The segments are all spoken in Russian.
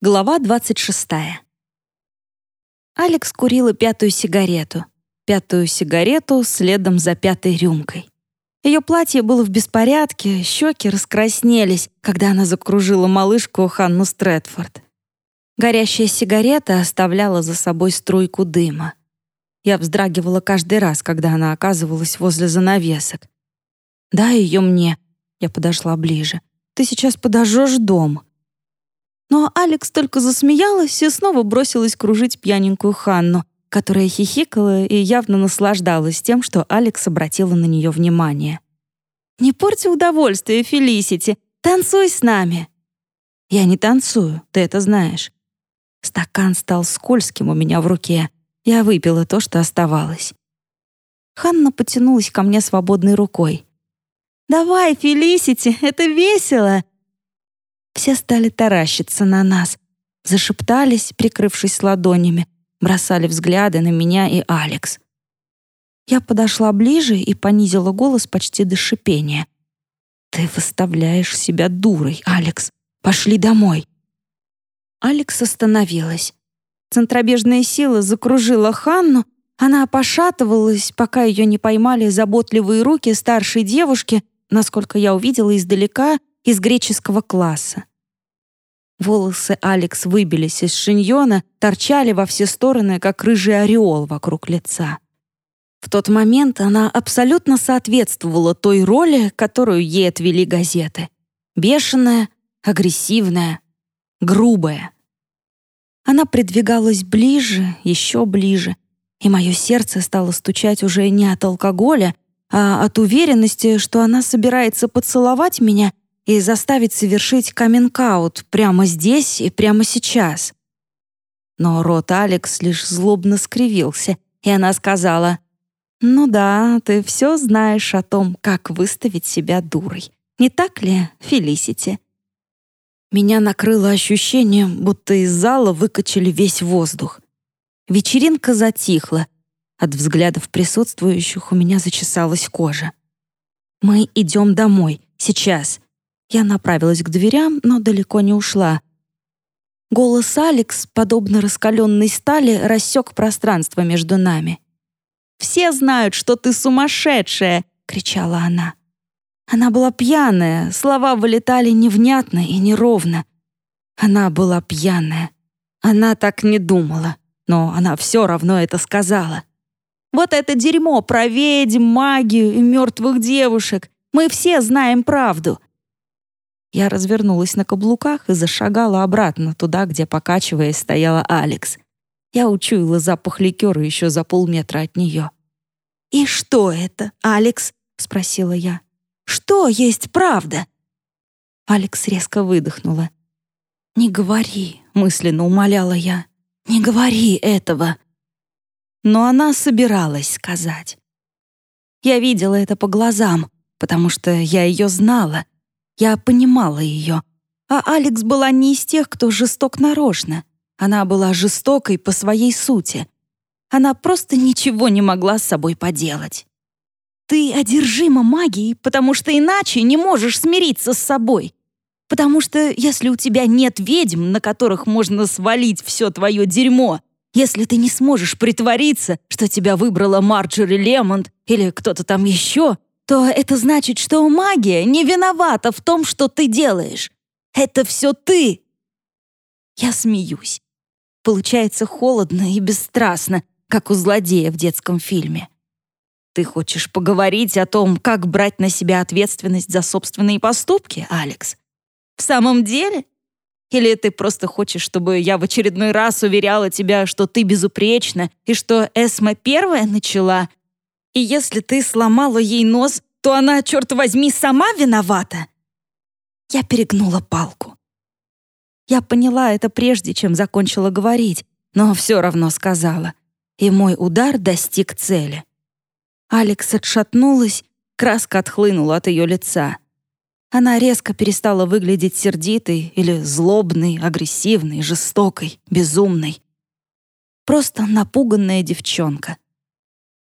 Глава 26. Алекс курила пятую сигарету. Пятую сигарету следом за пятой рюмкой. Ее платье было в беспорядке, щеки раскраснелись, когда она закружила малышку Ханну Стрэдфорд. Горящая сигарета оставляла за собой струйку дыма. Я вздрагивала каждый раз, когда она оказывалась возле занавесок. «Дай ее мне», — я подошла ближе. «Ты сейчас подожжешь дом». Но Алекс только засмеялась и снова бросилась кружить пьяненькую Ханну, которая хихикала и явно наслаждалась тем, что Алекс обратила на нее внимание. «Не порти удовольствие, Фелисити! Танцуй с нами!» «Я не танцую, ты это знаешь». Стакан стал скользким у меня в руке. Я выпила то, что оставалось. Ханна потянулась ко мне свободной рукой. «Давай, Фелисити, это весело!» Все стали таращиться на нас, зашептались, прикрывшись ладонями, бросали взгляды на меня и Алекс. Я подошла ближе и понизила голос почти до шипения. «Ты выставляешь себя дурой, Алекс. Пошли домой». Алекс остановилась. Центробежная сила закружила Ханну, она пошатывалась, пока ее не поймали заботливые руки старшей девушки, насколько я увидела издалека, из греческого класса. Волосы Алекс выбились из шиньона, торчали во все стороны, как рыжий ореол вокруг лица. В тот момент она абсолютно соответствовала той роли, которую ей отвели газеты. Бешеная, агрессивная, грубая. Она придвигалась ближе, еще ближе, и мое сердце стало стучать уже не от алкоголя, а от уверенности, что она собирается поцеловать меня и заставить совершить каминг-аут прямо здесь и прямо сейчас. Но рот Алекс лишь злобно скривился, и она сказала, «Ну да, ты все знаешь о том, как выставить себя дурой. Не так ли, Фелисити?» Меня накрыло ощущением, будто из зала выкачали весь воздух. Вечеринка затихла. От взглядов присутствующих у меня зачесалась кожа. «Мы идем домой. Сейчас. Я направилась к дверям, но далеко не ушла. Голос Алекс, подобно раскаленной стали, рассек пространство между нами. «Все знают, что ты сумасшедшая!» — кричала она. Она была пьяная, слова вылетали невнятно и неровно. Она была пьяная. Она так не думала, но она все равно это сказала. «Вот это дерьмо про ведьм, магию и мертвых девушек. Мы все знаем правду. Я развернулась на каблуках и зашагала обратно туда, где, покачиваясь, стояла Алекс. Я учуяла запах ликера еще за полметра от нее. «И что это, Алекс?» — спросила я. «Что есть правда?» Алекс резко выдохнула. «Не говори», — мысленно умоляла я. «Не говори этого». Но она собиралась сказать. Я видела это по глазам, потому что я ее знала — я понимала ее. А Алекс была не из тех, кто жесток нарочно. Она была жестокой по своей сути. Она просто ничего не могла с собой поделать. Ты одержима магией, потому что иначе не можешь смириться с собой. Потому что если у тебя нет ведьм, на которых можно свалить все твое дерьмо, если ты не сможешь притвориться, что тебя выбрала Марджори Лемонт или кто-то там еще, то это значит, что магия не виновата в том, что ты делаешь. Это все ты. Я смеюсь. Получается холодно и бесстрастно, как у злодея в детском фильме. Ты хочешь поговорить о том, как брать на себя ответственность за собственные поступки, Алекс? В самом деле? Или ты просто хочешь, чтобы я в очередной раз уверяла тебя, что ты безупречна и что Эсма первая начала, и если ты сломала ей нос, то она, черт возьми, сама виновата. Я перегнула палку. Я поняла это прежде, чем закончила говорить, но все равно сказала. И мой удар достиг цели. Алекс отшатнулась, краска отхлынула от ее лица. Она резко перестала выглядеть сердитой или злобной, агрессивной, жестокой, безумной. Просто напуганная девчонка.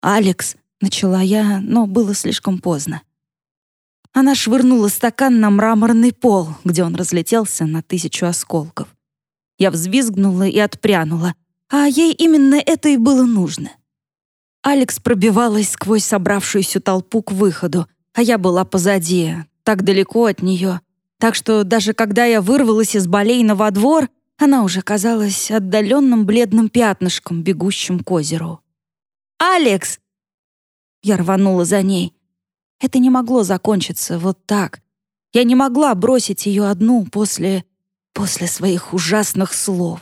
Алекс Начала я, но было слишком поздно. Она швырнула стакан на мраморный пол, где он разлетелся на тысячу осколков. Я взвизгнула и отпрянула, а ей именно это и было нужно. Алекс пробивалась сквозь собравшуюся толпу к выходу, а я была позади, так далеко от нее, так что даже когда я вырвалась из болейна во двор, она уже казалась отдаленным бледным пятнышком, бегущим к озеру. «Алекс!» Я рванула за ней. Это не могло закончиться вот так. Я не могла бросить ее одну после... после своих ужасных слов.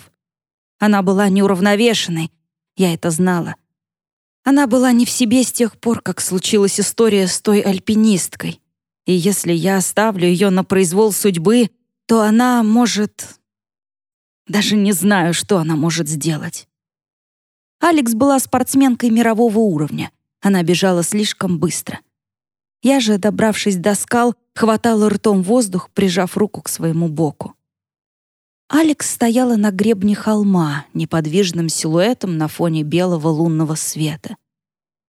Она была неуравновешенной, я это знала. Она была не в себе с тех пор, как случилась история с той альпинисткой. И если я оставлю ее на произвол судьбы, то она может... Даже не знаю, что она может сделать. Алекс была спортсменкой мирового уровня. Она бежала слишком быстро. Я же, добравшись до скал, хватала ртом воздух, прижав руку к своему боку. Алекс стояла на гребне холма, неподвижным силуэтом на фоне белого лунного света.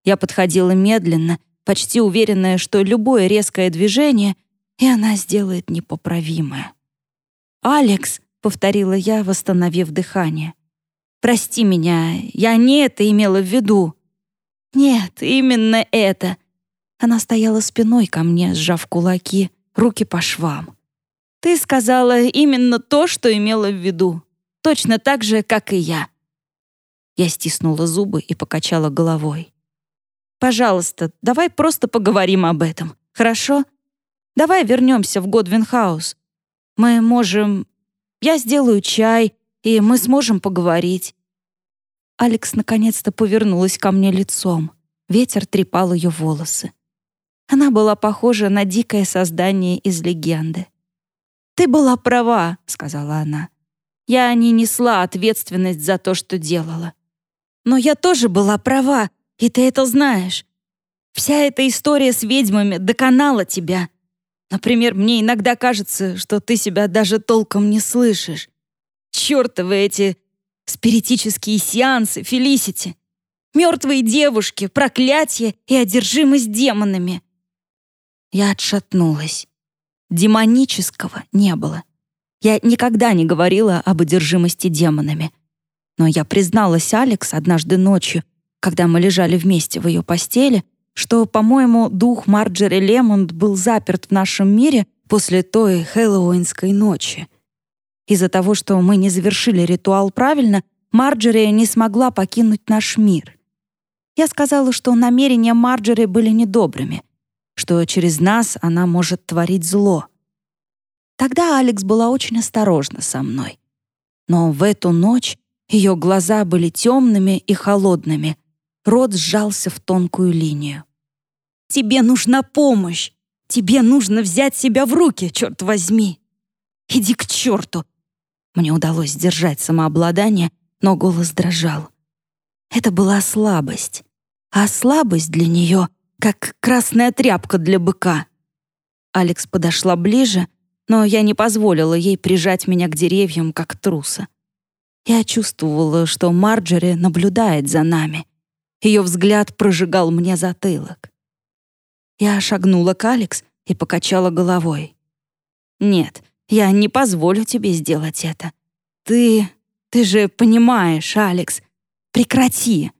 Я подходила медленно, почти уверенная, что любое резкое движение, и она сделает непоправимое. «Алекс», — повторила я, восстановив дыхание, — «прости меня, я не это имела в виду». «Нет, именно это». Она стояла спиной ко мне, сжав кулаки, руки по швам. «Ты сказала именно то, что имела в виду. Точно так же, как и я». Я стиснула зубы и покачала головой. Пожалуйста, давай просто поговорим об этом, хорошо? Давай вернемся в Годвинхаус. Мы можем... Я сделаю чай, и мы сможем поговорить». Алекс наконец-то повернулась ко мне лицом. Ветер трепал ее волосы. Она была похожа на дикое создание из легенды. «Ты была права», — сказала она. «Я не несла ответственность за то, что делала. Но я тоже была права, и ты это знаешь. Вся эта история с ведьмами доконала тебя. Например, мне иногда кажется, что ты себя даже толком не слышишь. Чёртовы эти спиритические сеансы, Фелисити. Мертвые девушки, проклятие и одержимость демонами. Я отшатнулась. Демонического не было. Я никогда не говорила об одержимости демонами. Но я призналась Алекс однажды ночью, когда мы лежали вместе в ее постели, что, по-моему, дух Марджери Лемонд был заперт в нашем мире после той хэллоуинской ночи. Из-за того, что мы не завершили ритуал правильно, Марджери не смогла покинуть наш мир. Я сказала, что намерения Марджери были недобрыми, что через нас она может творить зло. Тогда Алекс была очень осторожна со мной. Но в эту ночь ее глаза были темными и холодными, Рот сжался в тонкую линию. «Тебе нужна помощь! Тебе нужно взять себя в руки, черт возьми! Иди к черту!» Мне удалось сдержать самообладание, но голос дрожал. Это была слабость. А слабость для нее как красная тряпка для быка. Алекс подошла ближе, но я не позволила ей прижать меня к деревьям, как труса. Я чувствовала, что Марджери наблюдает за нами — ее взгляд прожигал мне затылок. Я шагнула к Алекс и покачала головой. «Нет, я не позволю тебе сделать это. Ты... ты же понимаешь, Алекс. Прекрати!»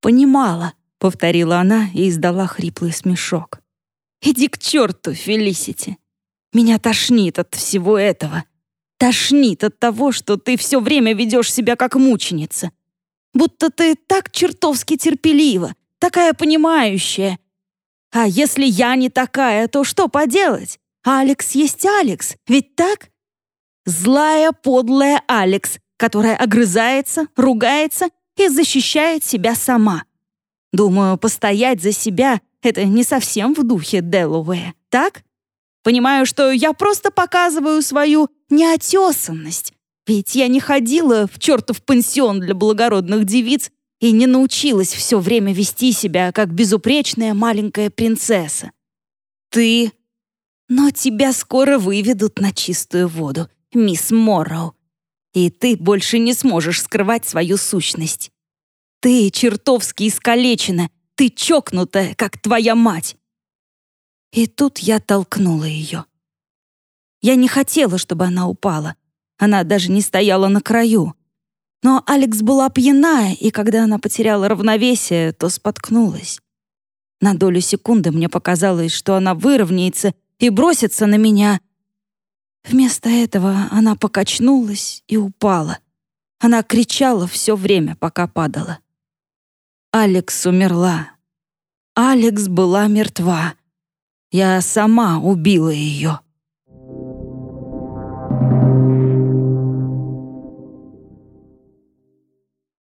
«Понимала», — повторила она и издала хриплый смешок. «Иди к черту, Фелисити. Меня тошнит от всего этого. Тошнит от того, что ты все время ведешь себя как мученица будто ты так чертовски терпелива, такая понимающая. А если я не такая, то что поделать? Алекс есть Алекс, ведь так? Злая, подлая Алекс, которая огрызается, ругается и защищает себя сама. Думаю, постоять за себя — это не совсем в духе Делуэя, так? Понимаю, что я просто показываю свою неотесанность, ведь я не ходила в чертов пансион для благородных девиц и не научилась все время вести себя, как безупречная маленькая принцесса. Ты... Но тебя скоро выведут на чистую воду, мисс Морроу. И ты больше не сможешь скрывать свою сущность. Ты чертовски искалечена, ты чокнутая, как твоя мать. И тут я толкнула ее. Я не хотела, чтобы она упала. Она даже не стояла на краю. Но Алекс была пьяная, и когда она потеряла равновесие, то споткнулась. На долю секунды мне показалось, что она выровняется и бросится на меня. Вместо этого она покачнулась и упала. Она кричала все время, пока падала. Алекс умерла. Алекс была мертва. Я сама убила ее.